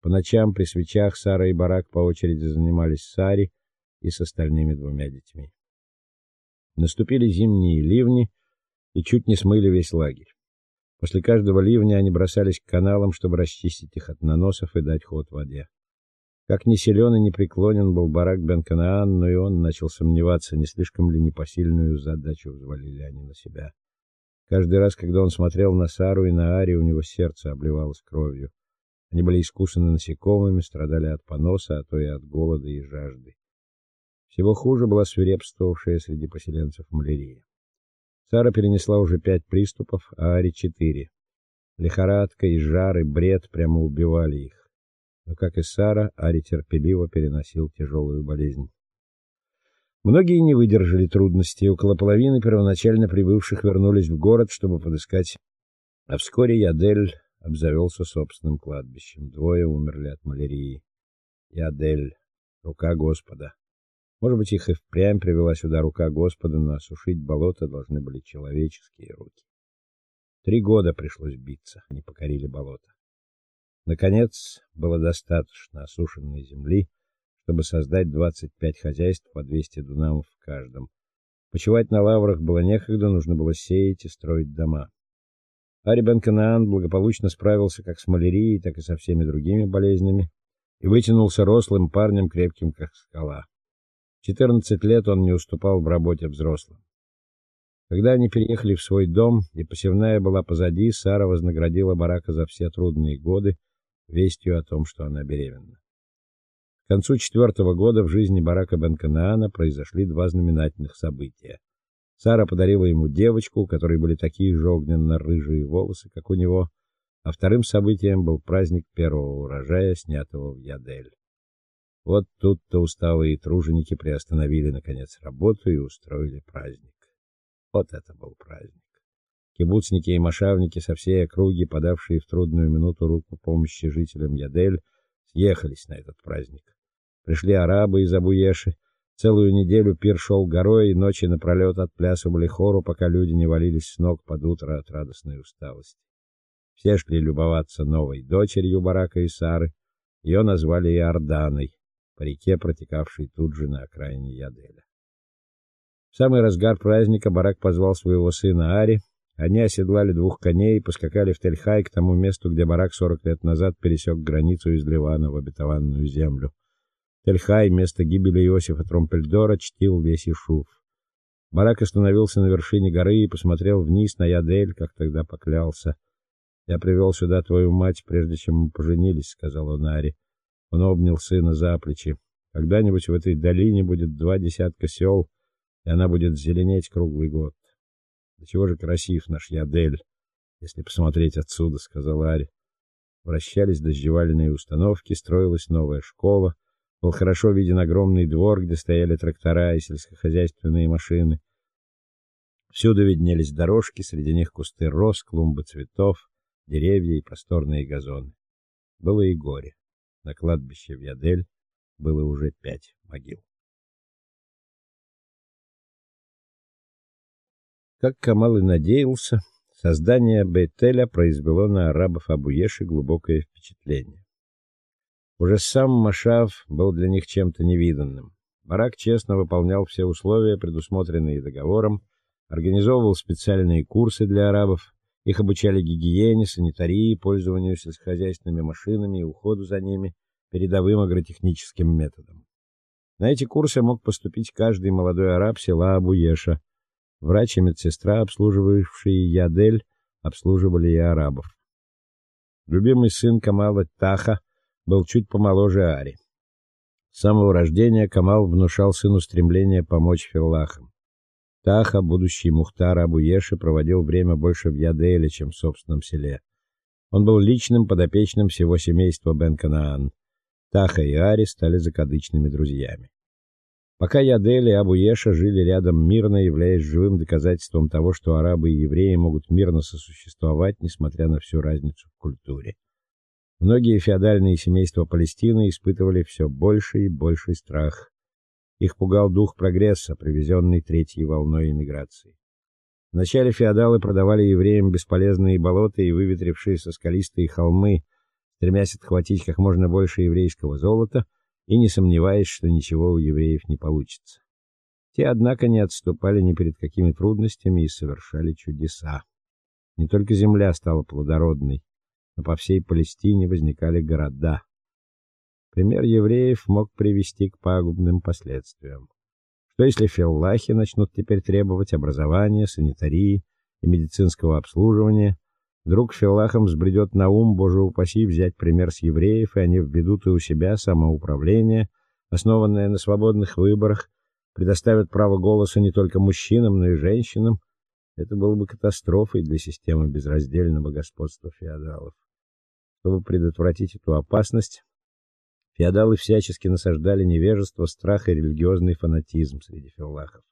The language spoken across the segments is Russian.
По ночам при свечах Сара и Барак по очереди занимались Сари и с остальными двумя детьми. Наступили зимние ливни и чуть не смыли весь лагерь. После каждого ливня они бросались к каналам, чтобы расчистить их от наносов и дать ход воде. Как ни силен и непреклонен был Барак бен Канаан, но и он начал сомневаться, не слишком ли непосильную задачу взвалили они на себя. Каждый раз, когда он смотрел на Сару и на Ари, у него сердце обливалось кровью. Они были искусаны насекомыми, страдали от поноса, а то и от голода и жажды. Всего хуже была свирепствовавшая среди поселенцев малярия. Сара перенесла уже пять приступов, а Ари четыре. Лихорадка и жар и бред прямо убивали их но, как и Сара, Ари терпеливо переносил тяжелую болезнь. Многие не выдержали трудностей, около половины первоначально прибывших вернулись в город, чтобы подыскать. А вскоре Ядель обзавелся собственным кладбищем. Двое умерли от малярии. Ядель, рука Господа. Может быть, их и впрямь привела сюда рука Господа, но осушить болото должны были человеческие руки. Три года пришлось биться, они покорили болото. Наконец, было достаточно осушенной земли, чтобы создать 25 хозяйств по 200 дунамов в каждом. Почивать на лаврах было некогда, нужно было сеять и строить дома. Ари бен Канаан благополучно справился как с малярией, так и со всеми другими болезнями и вытянулся рослым парнем, крепким как скала. В 14 лет он не уступал в работе взрослым. Когда они переехали в свой дом, и посевная была позади, Сара вознаградила Барака за все трудные годы, вестью о том, что она беременна. К концу четвертого года в жизни Барака бен-Канаана произошли два знаменательных события. Сара подарила ему девочку, у которой были такие же огненно-рыжие волосы, как у него, а вторым событием был праздник первого урожая, снятого в Ядель. Вот тут-то усталые труженики приостановили наконец работу и устроили праздник. Вот это был праздник. Кибуцники и мошавники со всей округи, подавшие в трудную минуту руку помощи жителям Ядель, съехались на этот праздник. Пришли арабы из Абуеши. Целую неделю пир шел горой, и ночи напролет отплясывали хору, пока люди не валились с ног под утро от радостной усталости. Все шли любоваться новой дочерью Барака и Сары. Ее назвали Иорданой, по реке, протекавшей тут же на окраине Яделя. В самый разгар праздника Барак позвал своего сына Ари, они оседлали двух коней и поскакали в Тель-Хай к тому месту, где барак 40 лет назад пересек границу из Ливана в обетованную землю. Тель-Хай, место гибели Иосифа Тромпельдора, чтил весь Ишуф. Барак остановился на вершине горы и посмотрел вниз на Ядель, как тогда поклялся. Я привел сюда твою мать, прежде чем мы поженились, сказал он Ари. Он обнял сына за плечи. Когда-нибудь в этой долине будет два десятка сел, и она будет зеленеть круглый год. Да чего же красив наш Ядель, если посмотреть отсюда, сказал Ари. Вращались дождевальные установки, строилась новая школа, был хорошо виден огромный двор, где стояли трактора и сельскохозяйственные машины. Всюду виднелись дорожки, среди них кусты роз, клумбы цветов, деревья и просторные газоны. Было и горе. На кладбище в Ядель было уже пять могил. Как Камал и надеялся, создание Бейтеля произвело на арабов Абуеши глубокое впечатление. Уже сам Машав был для них чем-то невиданным. Барак честно выполнял все условия, предусмотренные договором, организовывал специальные курсы для арабов, их обучали гигиене, санитарии, пользованию сельскохозяйственными машинами и уходу за ними, передовым агротехническим методам. На эти курсы мог поступить каждый молодой араб села Абуеша, Врач и медсестра, обслуживавшие Ядель, обслуживали и арабов. Любимый сын Камала Таха был чуть помоложе Ари. С самого рождения Камал внушал сыну стремление помочь филлахам. Таха, будущий Мухтар Абу-Еши, проводил время больше в Яделе, чем в собственном селе. Он был личным подопечным всего семейства Бен-Канаан. Таха и Ари стали закадычными друзьями. Пока Ядель и Абу-Еша жили рядом мирно, являясь живым доказательством того, что арабы и евреи могут мирно сосуществовать, несмотря на всю разницу в культуре. Многие феодальные семейства Палестины испытывали все больше и больший страх. Их пугал дух прогресса, привезенный третьей волной эмиграции. Вначале феодалы продавали евреям бесполезные болота и выветрившиеся скалистые холмы, стремясь отхватить как можно больше еврейского золота и не сомневаясь, что ничего у евреев не получится. Те, однако, не отступали ни перед какими трудностями и совершали чудеса. Не только земля стала плодородной, но по всей Палестине возникали города. Пример евреев мог привести к пагубным последствиям. Что если филлахи начнут теперь требовать образования, санитарии и медицинского обслуживания? Вдруг филлахам взбредет на ум, боже упаси, взять пример с евреев, и они введут и у себя самоуправление, основанное на свободных выборах, предоставят право голоса не только мужчинам, но и женщинам, это было бы катастрофой для системы безраздельного господства феодалов. Чтобы предотвратить эту опасность, феодалы всячески насаждали невежество, страх и религиозный фанатизм среди филлахов.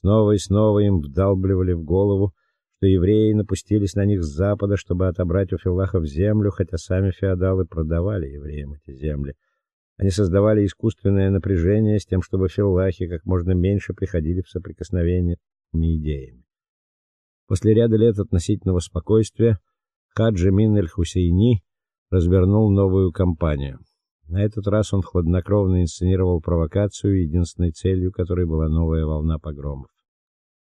Снова и снова им вдалбливали в голову, что евреи напустились на них с запада, чтобы отобрать у филлахов землю, хотя сами феодалы продавали евреям эти земли. Они создавали искусственное напряжение с тем, чтобы филлахи как можно меньше приходили в соприкосновение с этими идеями. После ряда лет относительного спокойствия Хаджи Мин эль-Хусейни развернул новую кампанию. На этот раз он хладнокровно инсценировал провокацию, единственной целью которой была новая волна погромов.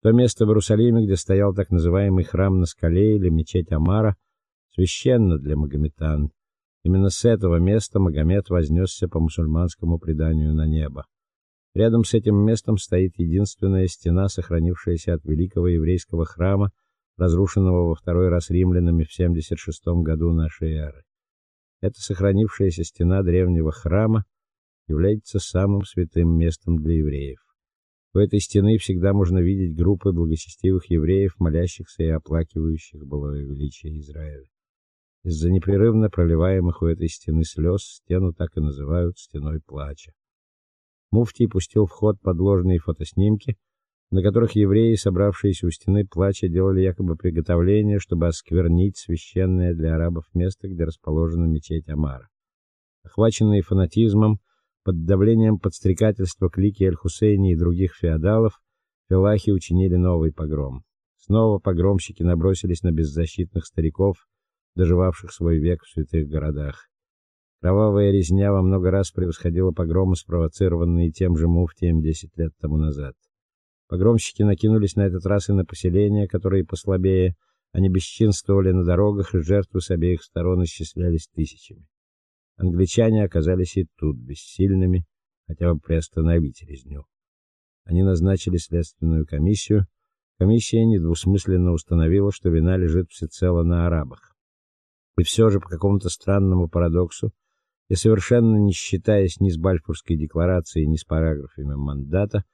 То место в Иерусалиме, где стоял так называемый храм на скале или мечеть Амара, священно для магометан. Именно с этого места Магомед вознесся по мусульманскому преданию на небо. Рядом с этим местом стоит единственная стена, сохранившаяся от великого еврейского храма, разрушенного во второй раз римлянами в 76 году нашей эры. Эта сохранившаяся стена древнего храма является самым святым местом для евреев. У этой стены всегда можно видеть группы благочестивых евреев, молящихся и оплакивающих былое величие Израиля. Из-за непрерывно проливаемых у этой стены слез стену так и называют стеной плача. Муфтий пустил в ход подложные фотоснимки, на которых евреи, собравшиеся у стены плача, делали якобы приготовления, чтобы осквернить священное для арабов место, где расположена мечеть Амара. Охваченные фанатизмом, под давлением подстрекательства клики Аль-Хусейни и других феодалов филахи учинили новый погром. Снова погромщики набросились на беззащитных стариков, доживавших свой век в святых городах. Кровавая резня во много раз превосходила погромы, спровоцированные тем же муфтием 10 лет тому назад. Погромщики накинулись на этот раз и на поселения, которые послабее, они бесчинствовали на дорогах, и жертвы с обеих сторон исчислялись тысячами. Англичане оказались и тут бессильными хотя бы приостановить резню. Они назначили следственную комиссию. Комиссия недвусмысленно установила, что вина лежит всецело на арабах. И все же по какому-то странному парадоксу, и совершенно не считаясь ни с Бальфурской декларацией, ни с параграфами мандата,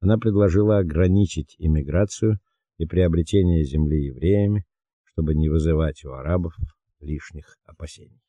она предложила ограничить иммиграцию и приобретение земли евреями, чтобы не вызывать у арабов лишних опасений.